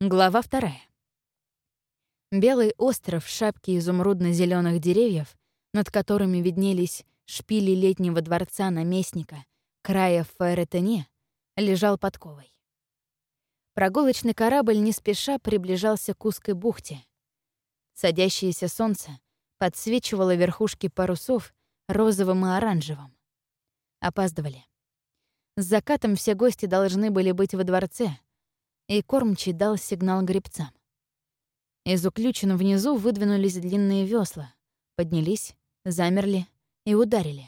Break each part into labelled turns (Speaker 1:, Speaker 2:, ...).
Speaker 1: Глава вторая. Белый остров в шапке изумрудно зеленых деревьев, над которыми виднелись шпили летнего дворца наместника, края в Фаэретене, лежал подковой. Прогулочный корабль не спеша приближался к узкой бухте. Садящееся солнце подсвечивало верхушки парусов розовым и оранжевым. Опаздывали. С закатом все гости должны были быть во дворце — и кормчий дал сигнал гребцам. Из уключен внизу выдвинулись длинные весла, поднялись, замерли и ударили,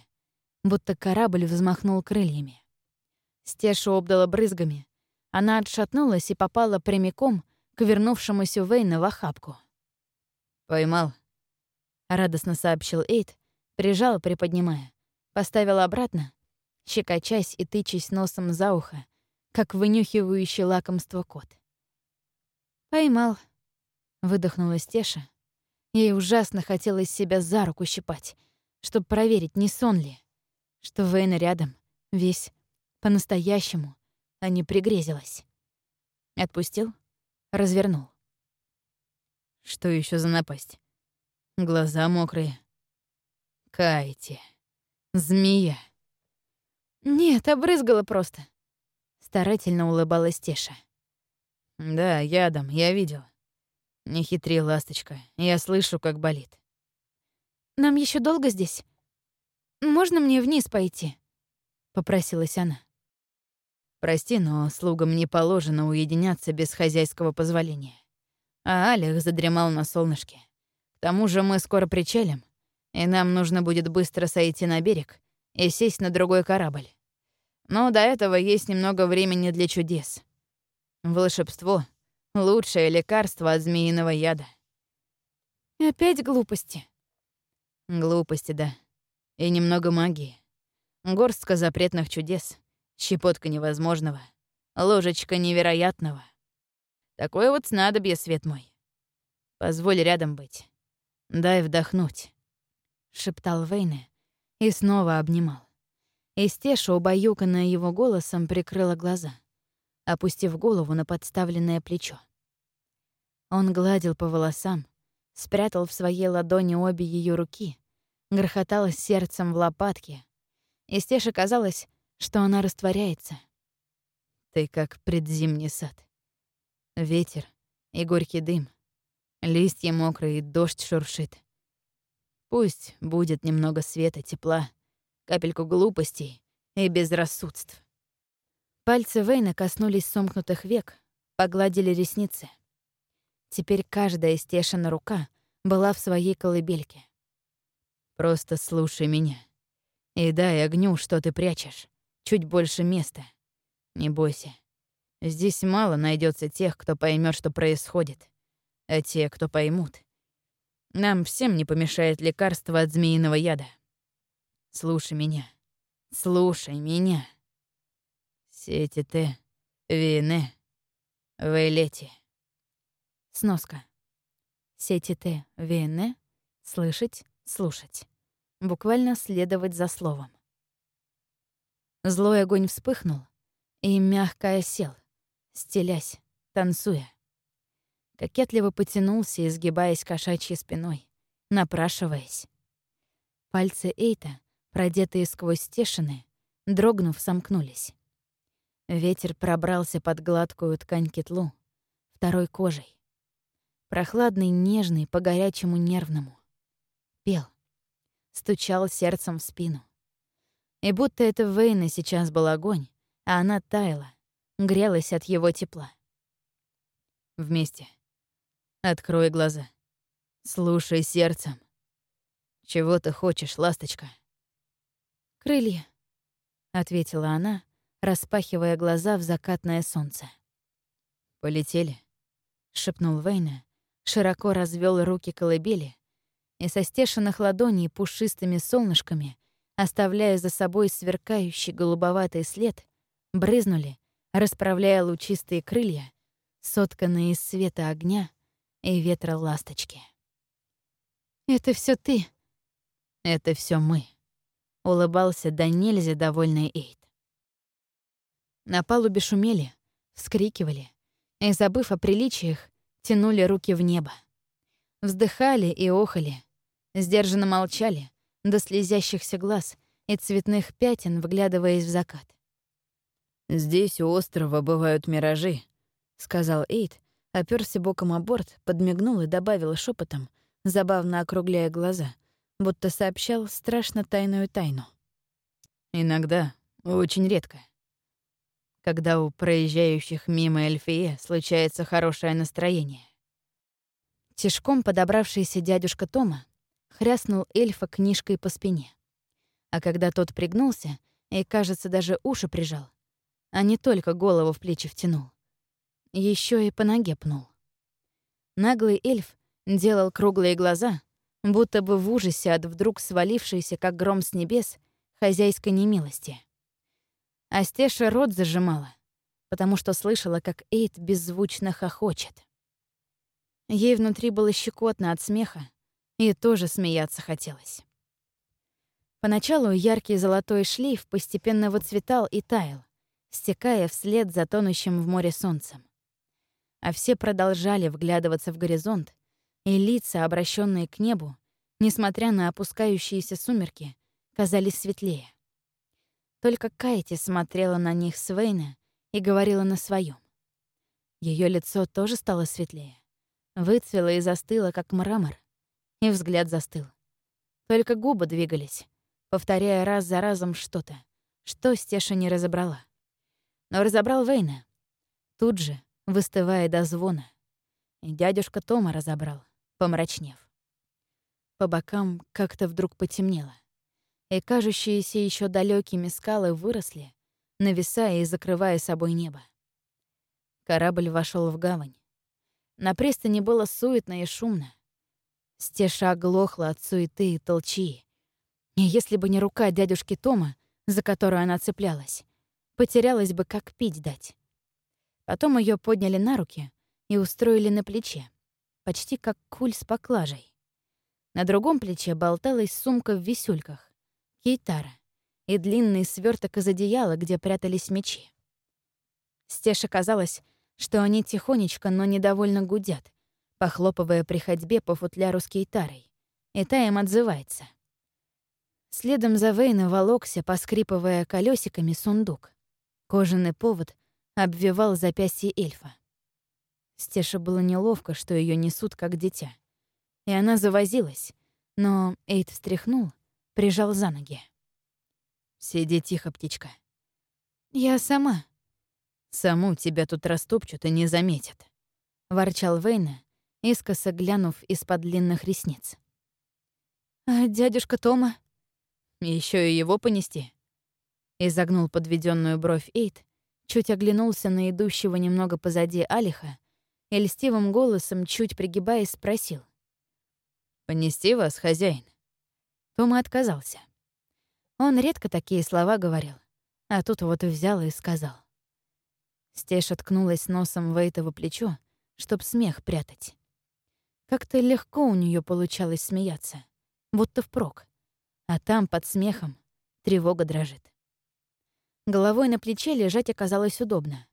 Speaker 1: будто корабль взмахнул крыльями. Стешу обдала брызгами. Она отшатнулась и попала прямиком к вернувшемуся Вейна в охапку.
Speaker 2: «Поймал», — радостно сообщил Эйд, прижал, приподнимая, поставил обратно, щекочась и тычась носом за ухо, как вынюхивающий лакомство кот.
Speaker 1: «Поймал», — выдохнула Стеша. Ей ужасно хотелось себя за руку щипать, чтобы проверить, не сон ли. Что Вейна рядом, весь, по-настоящему, а не пригрезилась. Отпустил, развернул.
Speaker 2: Что еще за напасть? Глаза мокрые. Кайте. Змея.
Speaker 1: Нет, обрызгала просто. Старательно улыбалась Теша.
Speaker 2: «Да, ядом, я видел. Не хитри, ласточка, я слышу, как болит».
Speaker 1: «Нам еще долго здесь? Можно мне вниз пойти?» — попросилась она.
Speaker 2: «Прости, но слугам не положено уединяться без хозяйского позволения. А Алих задремал на солнышке. К тому же мы скоро причалим, и нам нужно будет быстро сойти на берег и сесть на другой корабль. Но до этого есть немного времени для чудес. Волшебство — лучшее лекарство от змеиного яда.
Speaker 1: Опять глупости.
Speaker 2: Глупости, да. И немного магии. Горстка запретных чудес, щепотка невозможного, ложечка невероятного. Такое вот снадобье, свет мой. Позволь рядом быть. Дай вдохнуть.
Speaker 1: Шептал Вейне и снова обнимал. И Стеша, убаюканная его голосом, прикрыла глаза, опустив голову на подставленное плечо. Он гладил по волосам, спрятал в своей ладони обе ее руки, грохотал сердцем в лопатке. И Стеше казалось, что она растворяется.
Speaker 2: Ты как предзимний сад. Ветер и горький дым, листья мокрые дождь шуршит. Пусть будет немного света, тепла, капельку глупостей и безрассудств.
Speaker 1: Пальцы Вейна коснулись сомкнутых век, погладили ресницы. Теперь каждая стешина рука была в своей колыбельке.
Speaker 2: «Просто слушай меня. И дай огню, что ты прячешь. Чуть больше места. Не бойся. Здесь мало найдется тех, кто поймет, что происходит. А те, кто поймут. Нам всем не помешает лекарство от змеиного яда. Слушай меня. Слушай меня. Сети-те, вине, вейлети.
Speaker 1: Сноска. Сети-те, вине, слышать, слушать. Буквально следовать за словом. Злой огонь вспыхнул и мягко осел, стелясь, танцуя. Кокетливо потянулся, изгибаясь кошачьей спиной, напрашиваясь. Пальцы Эйта продетые сквозь стешины, дрогнув, сомкнулись. Ветер пробрался под гладкую ткань кетлу, второй кожей. Прохладный, нежный, по-горячему нервному. Пел. Стучал сердцем в спину. И будто это Вейна сейчас был огонь, а она таяла, грелась от его тепла.
Speaker 2: Вместе. Открой глаза. Слушай сердцем. Чего ты хочешь, ласточка?
Speaker 1: «Крылья», — ответила она, распахивая глаза в закатное солнце.
Speaker 2: «Полетели», — шепнул
Speaker 1: Вейна, широко развел руки колыбели и со стешенных ладоней пушистыми солнышками, оставляя за собой сверкающий голубоватый след, брызнули, расправляя лучистые крылья, сотканные из света огня и ветра ласточки. «Это все ты!»
Speaker 2: «Это все мы!» — улыбался до нельзя довольный Эйд.
Speaker 1: На палубе шумели, вскрикивали, и, забыв о приличиях, тянули руки в небо. Вздыхали и охали, сдержанно молчали, до слезящихся глаз и цветных пятен, вглядываясь в закат.
Speaker 2: «Здесь у острова бывают миражи», — сказал Эйд, оперся боком о борт, подмигнул и добавил шепотом, забавно округляя глаза, будто сообщал страшно тайную тайну. «Иногда, очень редко. Когда у проезжающих мимо Эльфие случается хорошее настроение.
Speaker 1: Тишком подобравшийся дядюшка Тома хряснул эльфа книжкой по спине. А когда тот пригнулся и, кажется, даже уши прижал, а не только голову в плечи втянул, еще и по ноге пнул. Наглый эльф делал круглые глаза, будто бы в ужасе от вдруг свалившейся, как гром с небес, хозяйской немилости. А Стеша рот зажимала, потому что слышала, как Эйд беззвучно хохочет. Ей внутри было щекотно от смеха, и тоже смеяться хотелось. Поначалу яркий золотой шлейф постепенно выцветал и таял, стекая вслед за тонущим в море солнцем. А все продолжали вглядываться в горизонт, и лица, обращенные к небу, несмотря на опускающиеся сумерки, казались светлее. Только Кайти смотрела на них с Вейна и говорила на своем. Ее лицо тоже стало светлее выцвела и застыла, как мрамор, и взгляд застыл. Только губы двигались, повторяя раз за разом что-то, что Стеша не разобрала. Но разобрал Вейна. Тут же, выстывая до звона. И дядюшка Тома разобрал, помрачнев. По бокам как-то вдруг потемнело, и кажущиеся еще далекими скалы выросли, нависая и закрывая собой небо. Корабль вошел в гавань. На пристани было суетно и шумно. Стеша оглохла от суеты и толчи. И если бы не рука дядюшки Тома, за которую она цеплялась, потерялась бы, как пить дать. Потом ее подняли на руки и устроили на плече, почти как куль с поклажей. На другом плече болталась сумка в висюльках, кейтара и длинный сверток из одеяла, где прятались мечи. Стеша казалось, что они тихонечко, но недовольно гудят, похлопывая при ходьбе по футляру с кейтарой. И та им отзывается. Следом за Вейна волокся, поскрипывая колесиками сундук. Кожаный повод обвивал запястье эльфа. Стеша было неловко, что ее несут как дитя. И она завозилась, но Эйд встряхнул, прижал за ноги. «Сиди тихо, птичка». «Я сама», «Саму тебя тут растопчут и не заметят», — ворчал Вейна, искоса глянув из-под длинных ресниц. «А дядюшка Тома?» Еще и его понести?» Изогнул подведенную бровь Эйт, чуть оглянулся на идущего немного позади Алиха и льстивым голосом, чуть пригибаясь, спросил. «Понести вас, хозяин?» Тома отказался. Он редко такие слова говорил, а тут вот взял и сказал. Стеша ткнулась носом в Эйтово плечо, чтоб смех прятать. Как-то легко у нее получалось смеяться, будто впрок. А там, под смехом, тревога дрожит. Головой на плече лежать оказалось удобно.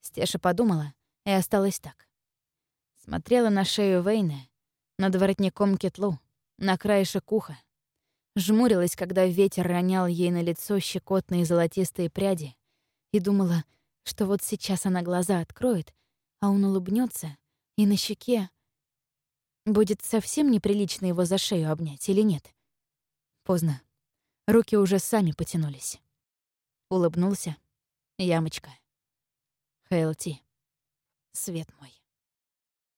Speaker 1: Стеша подумала и осталась так. Смотрела на шею Вейна, над воротником кетлу, на краешек уха. Жмурилась, когда ветер ронял ей на лицо щекотные золотистые пряди, и думала — что вот сейчас она глаза откроет, а он улыбнется, и на щеке будет совсем неприлично его за шею обнять или нет. Поздно. Руки уже сами потянулись. Улыбнулся. Ямочка. ХЛТ. Свет мой.